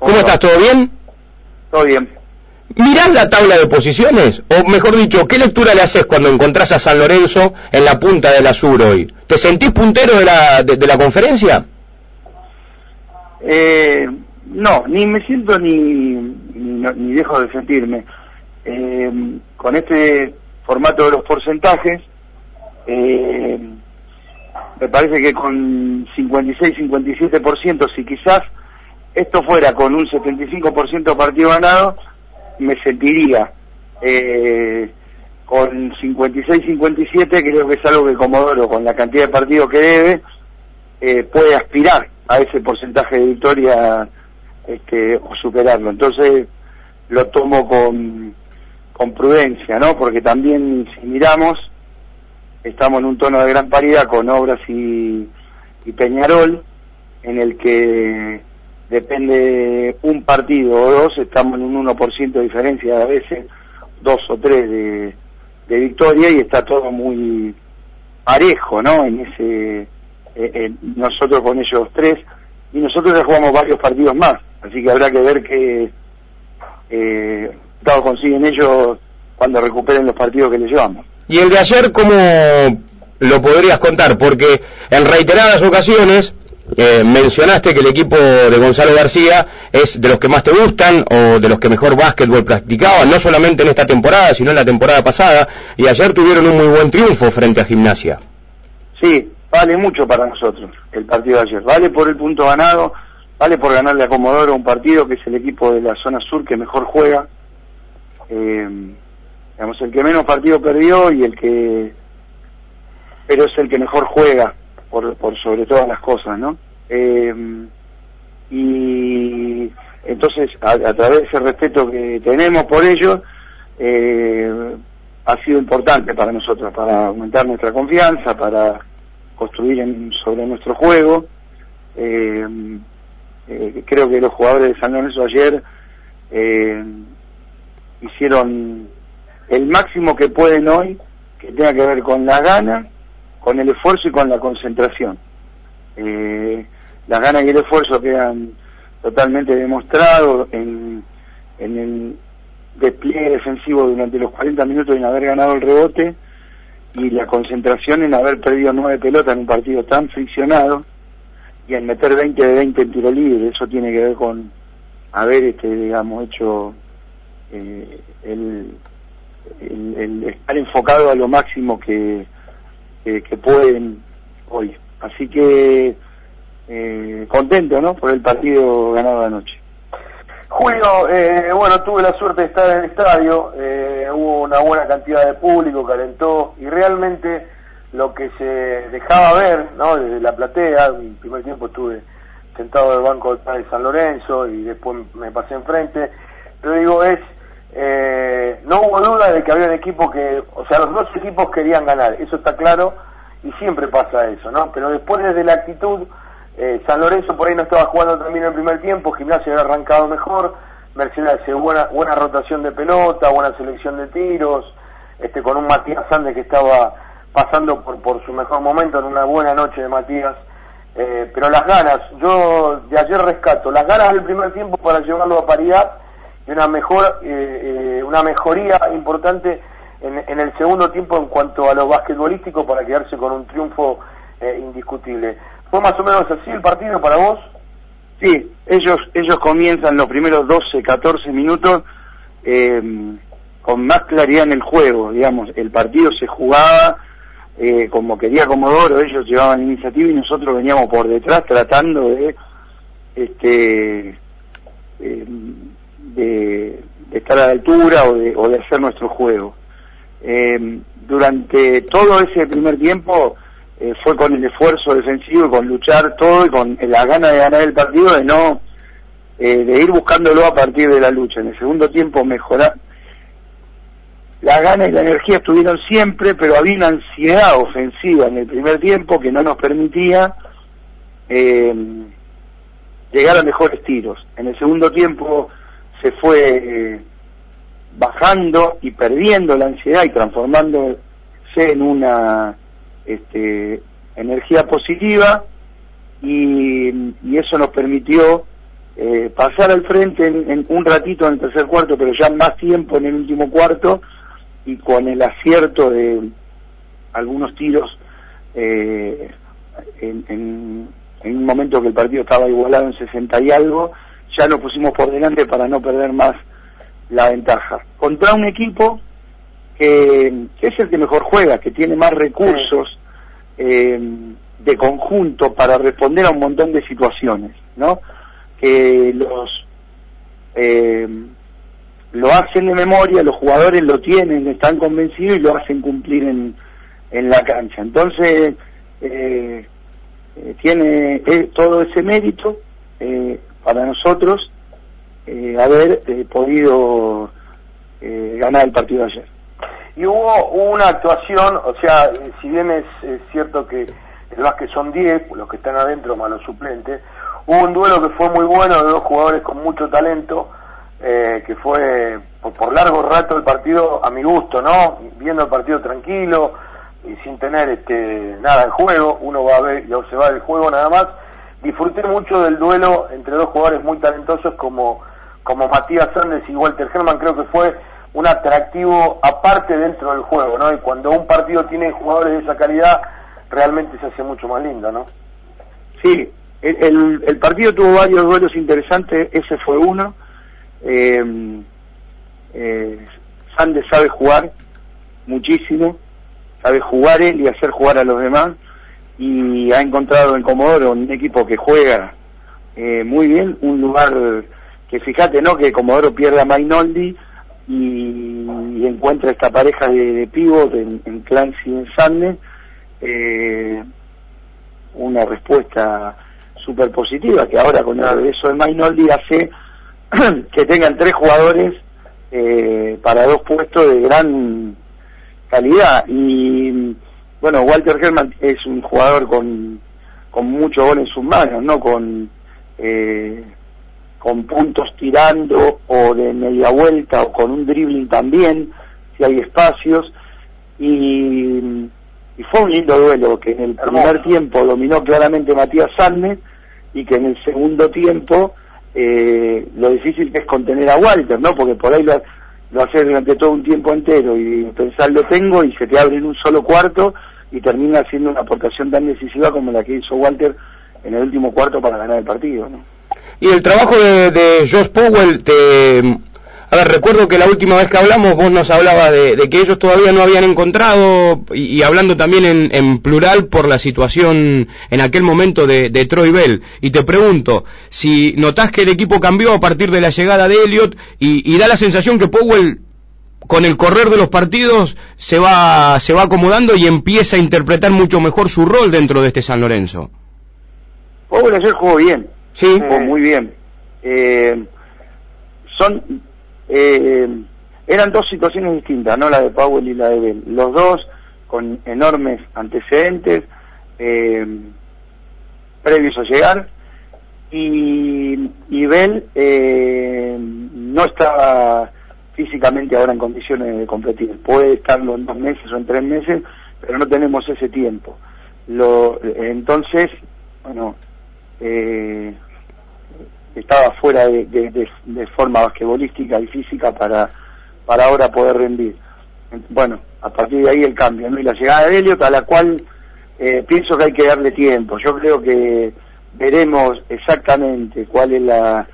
¿Cómo estás? ¿Todo bien? Todo bien. ¿Mirás la tabla de posiciones? O mejor dicho, ¿qué lectura le haces cuando encontrás a San Lorenzo en la punta del Azur hoy? ¿Te sentís puntero de la, de, la conferencia? Eh, no, ni me siento ni, ni, dejo de sentirme. Eh, con este formato de los porcentajes, eh, me parece que con 56-57%, si quizás esto fuera con un 75% partido ganado, me sentiría eh, con 56-57, creo que es algo que Comodoro, con la cantidad de partidos que debe, eh, puede aspirar a ese porcentaje de victoria este, o superarlo. Entonces lo tomo con, prudencia, ¿no? Porque también si miramos, estamos en un tono de gran paridad con Obras y Peñarol, en el que depende un partido o dos, estamos en un 1% de diferencia a veces, dos o tres de, victoria y está todo muy parejo, ¿no? En ese, eh, nosotros con ellos tres, y nosotros ya jugamos varios partidos más, así que habrá que ver qué eh, consiguen ellos cuando recuperen los partidos que les llevamos. ¿Y el de ayer cómo lo podrías contar? Porque en reiteradas ocasiones eh, mencionaste que el equipo de Gonzalo García es de los que más te gustan o de los que mejor básquetbol practicaban, no solamente en esta temporada, sino en la temporada pasada, y ayer tuvieron un muy buen triunfo frente a Gimnasia. Sí, vale mucho para nosotros el partido de ayer, vale por el punto ganado, vale por ganarle a Comodoro un partido que es el equipo de la zona sur que mejor juega, eh, digamos, el que menos partido perdió y el que, pero es el que mejor juega por, por sobre todas las cosas, ¿no? Eh, y entonces, a, través de ese respeto que tenemos por ellos, eh, ha sido importante para nosotros, para aumentar nuestra confianza, para construir sobre nuestro juego. Eh, creo que los jugadores de San Lorenzo ayer hicieron el máximo que pueden hoy, que tenga que ver con la gana, con el esfuerzo y con la concentración. Eh, las ganas y el esfuerzo quedan totalmente demostrados en, en el despliegue defensivo durante los 40 minutos en haber ganado el rebote y la concentración en haber perdido nueve pelotas en un partido tan friccionado y en meter 20 de 20 en tiro libre. Eso tiene que ver con haber, este, digamos, hecho eh, el, el estar enfocado a lo máximo que, que pueden hoy. Así que eh, contento, ¿no? Por el partido ganado anoche. Julio, eh, bueno, tuve la suerte de estar en el estadio, eh, hubo una buena cantidad de público, calentó y realmente lo que se dejaba ver, ¿no? Desde la platea, el primer tiempo estuve sentado en el banco de San Lorenzo y después me pasé enfrente, pero digo, es no hubo duda de que había un equipo que, o sea, los dos equipos querían ganar, eso está claro, y siempre pasa eso, ¿no? Pero después desde la actitud, eh, San Lorenzo por ahí no estaba jugando también en el primer tiempo, Gimnasia había arrancado mejor, Mercedes buena, buena rotación de pelota, buena selección de tiros, este con un Matías Sández que estaba pasando por, por su mejor momento en una buena noche de Matías, eh, pero las ganas, yo de ayer rescato, las ganas del primer tiempo para llevarlo a paridad, una mejor eh, eh, una mejoría importante en, el segundo tiempo en cuanto a lo basquetbolístico para quedarse con un triunfo eh, indiscutible. ¿Fue más o menos así el partido para vos? Sí, ellos ellos comienzan los primeros 12, 14 minutos con más claridad en el juego, digamos, el partido se jugaba como quería Comodoro, ellos llevaban iniciativa y nosotros veníamos por detrás tratando de este de, estar a la altura o de, o de hacer nuestro juego. Eh, durante todo ese primer tiempo eh, fue con el esfuerzo defensivo y con luchar todo y con la gana de ganar el partido, de no eh, de ir buscándolo a partir de la lucha. En el segundo tiempo mejorar. La gana y la energía estuvieron siempre, pero había una ansiedad ofensiva en el primer tiempo que no nos permitía llegar a mejores tiros. En el segundo tiempo se fue eh, bajando y perdiendo la ansiedad y transformándose en una este, energía positiva y, eso nos permitió eh, pasar al frente en, un ratito en el tercer cuarto, pero ya más tiempo en el último cuarto y con el acierto de algunos tiros eh, en, un momento que el partido estaba igualado en 60 y algo, ya nos pusimos por delante para no perder más la ventaja. Contra un equipo que, es el que mejor juega, que tiene más recursos eh, de conjunto para responder a un montón de situaciones, ¿no? que los eh, lo hacen de memoria, los jugadores lo tienen, están convencidos y lo hacen cumplir en, en la cancha. Entonces, eh, tiene todo ese mérito para nosotros haber podido ganar el partido ayer. Y hubo una actuación, o sea, si bien es, cierto que el que son 10, los que están adentro más los suplentes, Hubo un duelo que fue muy bueno de dos jugadores con mucho talento, eh, que fue por, largo rato el partido a mi gusto, ¿no? Viendo el partido tranquilo y sin tener este nada en juego, uno va a ver y observar el juego nada más. Disfruté mucho del duelo entre dos jugadores muy talentosos como, como Matías Sández y Walter Herman, creo que fue un atractivo aparte dentro del juego, ¿no? Y cuando un partido tiene jugadores de esa calidad, realmente se hace mucho más lindo, ¿no? Sí, el, partido tuvo varios duelos interesantes, ese fue uno. Eh, eh, Sande sabe jugar muchísimo, sabe jugar él y hacer jugar a los demás, y ha encontrado en Comodoro un equipo que juega eh, muy bien, un lugar que fíjate, ¿no? Que Comodoro pierde a Mainoldi y, encuentra esta pareja de, de pivot en, en Clancy y en Sande, eh, una respuesta súper positiva, que ahora con el regreso de Mainoldi hace que tengan tres jugadores eh, para dos puestos de gran calidad. Y bueno, Walter Herman es un jugador con, con mucho gol en sus manos, ¿no? Con, eh, con puntos tirando o de media vuelta o con un dribbling también, si hay espacios. Y, y fue un lindo duelo que en el primer tiempo dominó claramente Matías Sánchez y que en el segundo tiempo eh, lo difícil que es contener a Walter, ¿no? Porque por ahí lo, lo haces durante todo un tiempo entero y pensar lo tengo y se te abre en un solo cuarto y termina haciendo una aportación tan decisiva como la que hizo Walter en el último cuarto para ganar el partido, ¿no? Y el trabajo de, de Josh Powell te a ver, recuerdo que la última vez que hablamos vos nos hablabas de, que ellos todavía no habían encontrado, y, hablando también en, plural por la situación en aquel momento de, Troy Bell. Y te pregunto, si notás que el equipo cambió a partir de la llegada de Elliot y, da la sensación que Powell con el correr de los partidos se va, se va acomodando y empieza a interpretar mucho mejor su rol dentro de este San Lorenzo. Powell ayer jugó bien, sí, jugó muy bien. Eh, son eh, eran dos situaciones distintas, no la de Powell y la de Bell. Los dos con enormes antecedentes eh, previos a llegar y, y Bell eh, no estaba físicamente ahora en condiciones de competir. Puede estarlo en dos meses o en tres meses, pero no tenemos ese tiempo. Entonces, bueno, eh, estaba fuera de, forma basquetbolística y física para, para ahora poder rendir. Bueno, a partir de ahí el cambio, ¿no? Y la llegada de Elliot, a la cual eh, pienso que hay que darle tiempo. Yo creo que veremos exactamente cuál es la,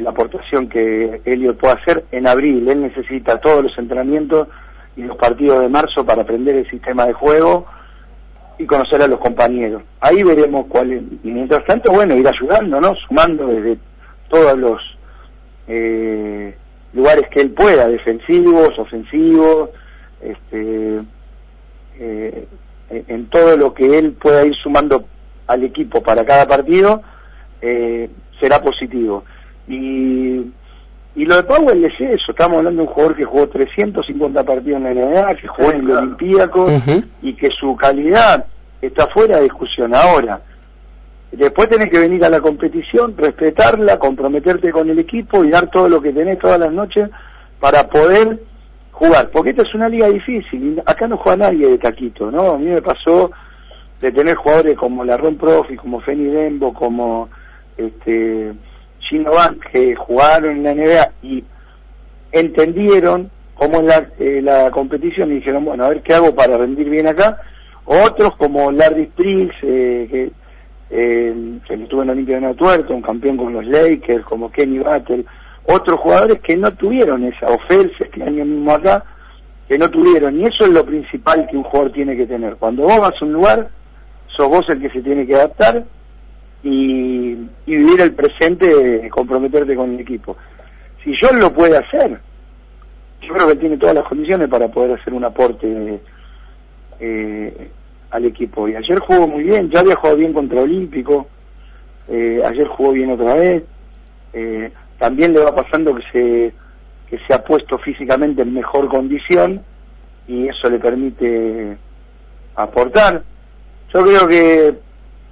la aportación que Elliot puede hacer en abril. Él necesita todos los entrenamientos y los partidos de marzo para aprender el sistema de juego y conocer a los compañeros. Ahí veremos cuál es. Y mientras tanto, bueno, ir ayudando, ¿no? Sumando desde todos los eh, lugares que él pueda, defensivos, ofensivos, este, eh, en todo lo que él pueda ir sumando al equipo para cada partido, eh, será positivo. Y, y lo de Powell es eso, estamos hablando de un jugador que jugó 350 partidos en la NBA, que jugó en el Olímpico y que su calidad está fuera de discusión ahora Después tenés que venir a la competición, respetarla, comprometerte con el equipo y dar todo lo que tenés todas las noches para poder jugar. Porque esta es una liga difícil. Acá no juega nadie de taquito, ¿no? A mí me pasó de tener jugadores como la Ron Profi, como Feni Dembo, como este Gino Van, que jugaron en la NBA y entendieron cómo es la, eh, la competición y dijeron, bueno, a ver qué hago para rendir bien acá. Otros como Larry Spriggs, eh, que, eh, estuvo en la Olimpia de Natuerto, un campeón con los Lakers, como Kenny Battle, otros jugadores que no tuvieron esa, o este año mismo acá, que no tuvieron, y eso es lo principal que un jugador tiene que tener. Cuando vos vas a un lugar, sos vos el que se tiene que adaptar y, y vivir el presente, comprometerte con el equipo. Si John lo puede hacer, yo creo que tiene todas las condiciones para poder hacer un aporte eh, al equipo. Y ayer jugó muy bien, ya había jugado bien contra Olímpico, eh, ayer jugó bien otra vez. Eh, también le va pasando que se, que se ha puesto físicamente en mejor condición y eso le permite aportar. Yo creo que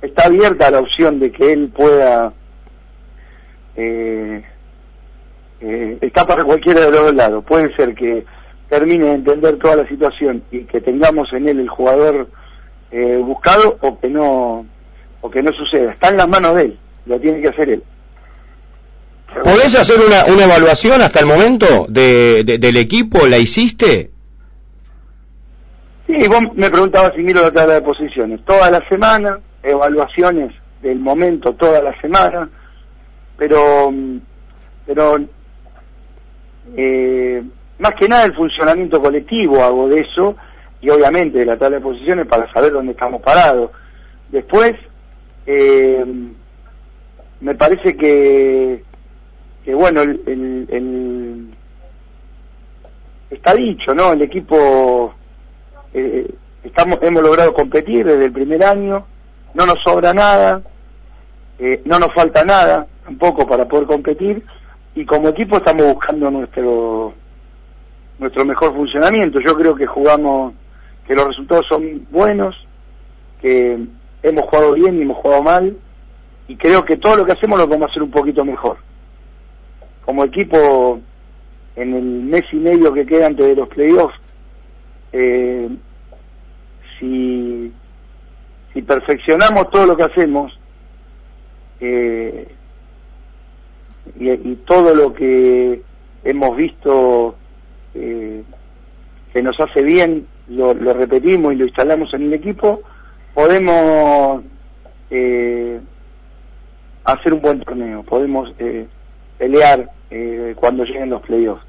está abierta la opción de que él pueda eh, eh, está para cualquiera de los dos lados. Puede ser que termine de entender toda la situación y que tengamos en él el jugador eh, buscado o que no o que no suceda. Está en las manos de él, lo tiene que hacer él. ¿Podés hacer una, una evaluación hasta el momento de, del equipo? ¿La hiciste? Sí, vos me preguntabas si miro la tabla de posiciones. Toda la semana, evaluaciones del momento toda la semana, pero, pero eh, más que nada el funcionamiento colectivo hago de eso y obviamente de la tabla de posiciones para saber dónde estamos parados. Después, eh, me parece que, que bueno, el, está dicho, ¿no? El equipo, eh, estamos, hemos logrado competir desde el primer año, no nos sobra nada, eh, no nos falta nada tampoco para poder competir y como equipo estamos buscando nuestro nuestro mejor funcionamiento. Yo creo que jugamos, que los resultados son buenos, que hemos jugado bien y hemos jugado mal, y creo que todo lo que hacemos lo podemos hacer un poquito mejor. Como equipo, en el mes y medio que queda antes de los playoffs, eh, si, si perfeccionamos todo lo que hacemos, eh, y, todo lo que hemos visto eh, que nos hace bien lo, repetimos y lo instalamos en el equipo, podemos eh, hacer un buen torneo, podemos pelear cuando lleguen los playoffs.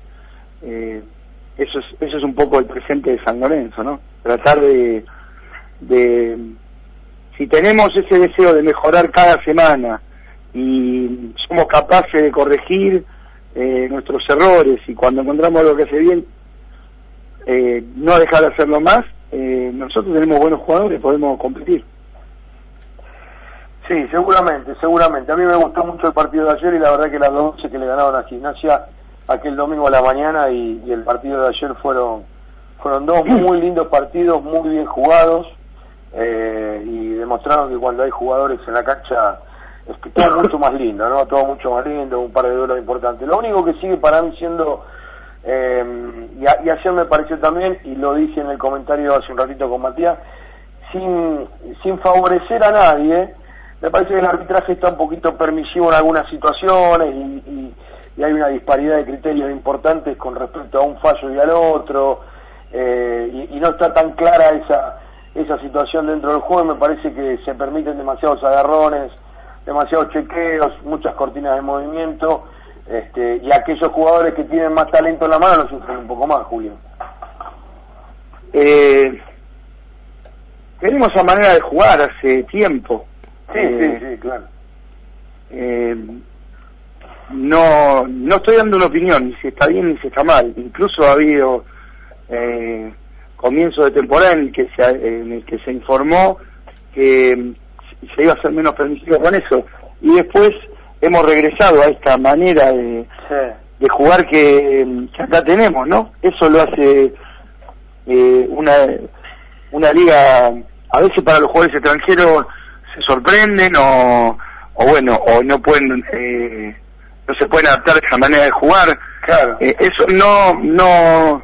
eso, es, eso es un poco el presente de San Lorenzo, ¿no? Tratar de, si tenemos ese deseo de mejorar cada semana, y somos capaces de corregir eh, nuestros errores y cuando encontramos lo que hace bien, eh, no dejar de hacerlo más, eh, nosotros tenemos buenos jugadores, podemos competir. Sí, seguramente, seguramente. A mí me gustó mucho el partido de ayer y la verdad que las 12 que le ganaron a Gimnasia aquel domingo a la mañana y, y el partido de ayer fueron fueron dos muy lindos partidos, muy bien jugados y demostraron que cuando hay jugadores en la cancha es que todo mucho más lindo, ¿no? Todo mucho más lindo, un par de duelos importantes. Lo único que sigue para mí siendo, eh, y, y, ayer me pareció también, y lo dije en el comentario hace un ratito con Matías, sin, favorecer a nadie, me parece que el arbitraje está un poquito permisivo en algunas situaciones y, hay una disparidad de criterios importantes con respecto a un fallo y al otro, eh, y no está tan clara esa, esa situación dentro del juego, me parece que se permiten demasiados agarrones, demasiados chequeos, muchas cortinas de movimiento, este, y aquellos jugadores que tienen más talento en la mano lo sufren un poco más, Julio. Eh, tenemos esa manera de jugar hace tiempo. Sí, sí, eh, sí, claro. Eh, no, no estoy dando una opinión, ni si está bien ni si está mal. Incluso ha habido eh, comienzo de temporada en el que se, en el que se informó que se iba a ser menos permisivo con eso. Y después hemos regresado a esta manera de, de jugar que, acá tenemos, ¿no? Eso lo hace eh, una, una liga, a veces para los jugadores extranjeros se sorprenden o, o bueno, o no pueden, eh, no se pueden adaptar a esa manera de jugar. Claro. Eh, eso no, no,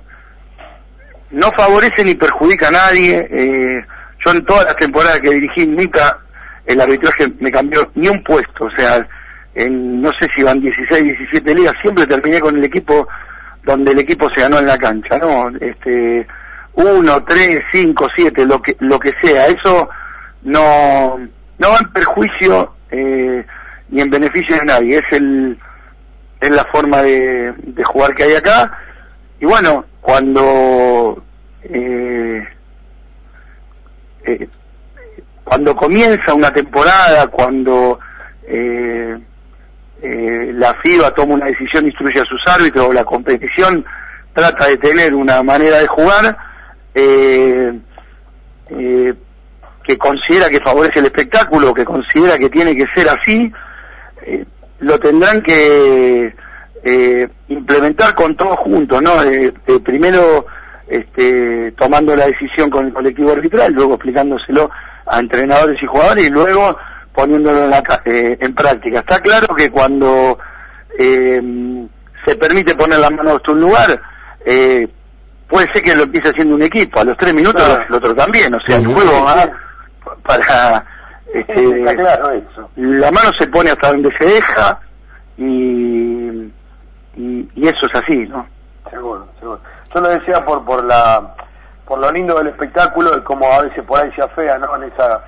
no favorece ni perjudica a nadie. Eh, yo en todas las temporadas que dirigí nunca el arbitraje me cambió ni un puesto, o sea, en no sé si van 16, 17 ligas, siempre terminé con el equipo donde el equipo se ganó en la cancha, ¿no? Este, uno, tres, cinco, siete, lo que, lo que sea, eso no, no va en perjuicio eh, ni en beneficio de nadie, es el, es la forma de, de jugar que hay acá, y bueno, cuando eh, eh, cuando comienza una temporada, cuando eh, eh, la FIBA toma una decisión, instruye a sus árbitros, la competición trata de tener una manera de jugar eh, eh, que considera que favorece el espectáculo, que considera que tiene que ser así, lo tendrán que eh, implementar con todos juntos, ¿no? Eh, eh, primero este, tomando la decisión con el colectivo arbitral, luego explicándoselo a entrenadores y jugadores y luego poniéndolo en, la, eh, en práctica. Está claro que cuando eh, se permite poner la mano en un lugar, puede ser que lo empiece haciendo un equipo, a los tres minutos Claro. el otro también, o sea, el juego va para... Este, Está claro eso. la mano se pone hasta donde se deja y, y, eso es así, ¿no? Seguro, seguro. Yo lo decía por por la por lo lindo del espectáculo y como a veces por ahí se afea, ¿no? En esa,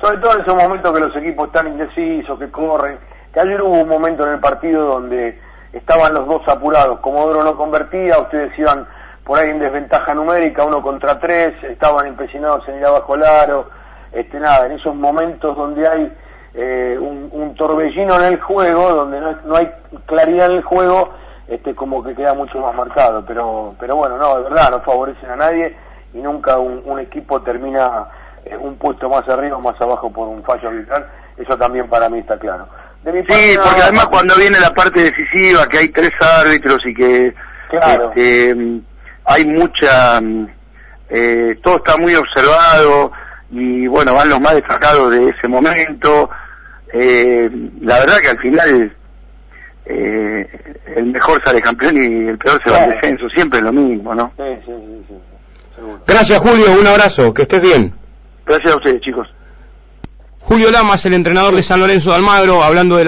sobre todo en esos momentos que los equipos están indecisos, que corren. Que ayer hubo un momento en el partido donde estaban los dos apurados. Comodoro no convertía, ustedes iban por ahí en desventaja numérica, uno contra tres, estaban empecinados en ir abajo aro. Este, nada, en esos momentos donde hay eh, un, un torbellino en el juego, donde no, no hay claridad en el juego, este como que queda mucho más marcado pero pero bueno no de verdad no favorecen a nadie y nunca un, un equipo termina eh, un puesto más arriba o más abajo por un fallo arbitral eso también para mí está claro de mi parte, Sí, porque más. además cuando viene la parte decisiva, que hay tres árbitros y que Claro. este, hay mucha, eh, todo está muy observado y bueno, van los más destacados de ese momento. Eh, la verdad que al final eh, el mejor sale campeón y el peor se va al Claro. descenso, siempre es lo mismo, ¿no? sí, sí, sí, sí, seguro. Gracias Julio, un abrazo, que estés bien. Gracias a ustedes, chicos. Julio Lamas, el entrenador de San Lorenzo de Almagro, hablando de la